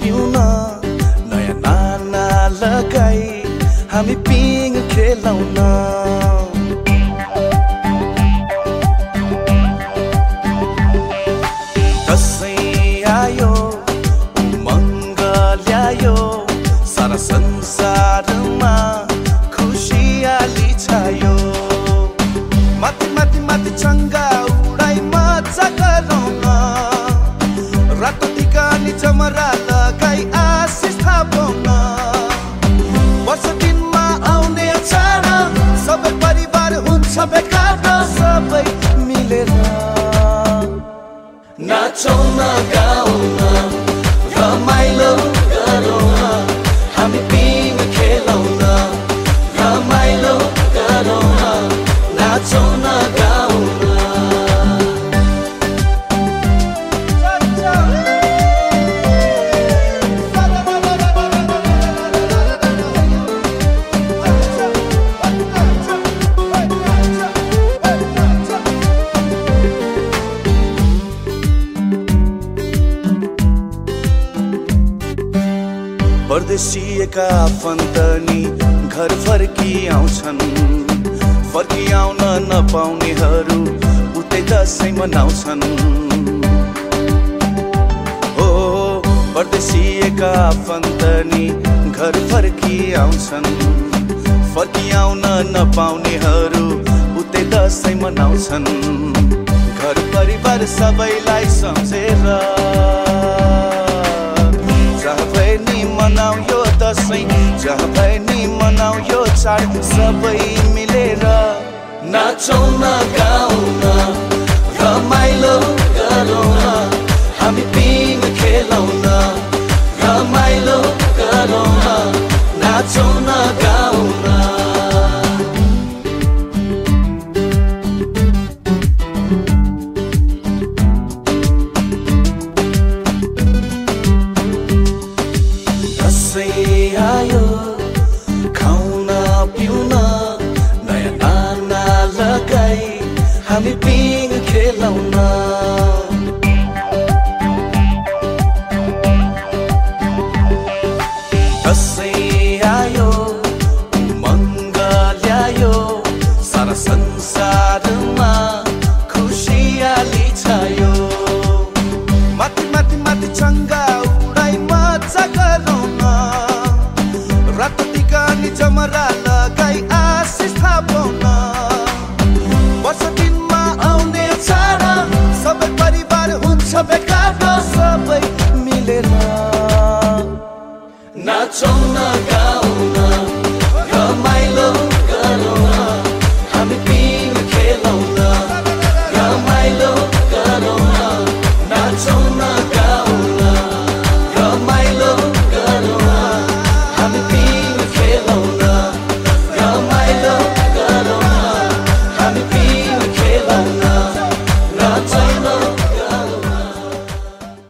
piuna na ya na na la kai ha mi ping ke launa नाचौँ न गाउँ न रमाइलो गरौँ परदेशिएका आफन्तनी घर फर्की आउँछन् फर्की आउन नपाउनेहरू उतै दसैँ मनाउँछन्। हो परदेशिएका आफन्तनी घर फर्की आउँछन् फर्की आउन नपाउनेहरू उतै दसैँ मनाउँछन्। घर परिवार सबैलाई सम्झेर चाड सबै मिलेर नाचौँ न गाउँ न रमाइलो गरौँ न। हामी पिङ खेलौँ न रमाइलो गरौँ न नाचौँ न गाउँ न। दसैँ आयो हामी पिङ Na qonë në ka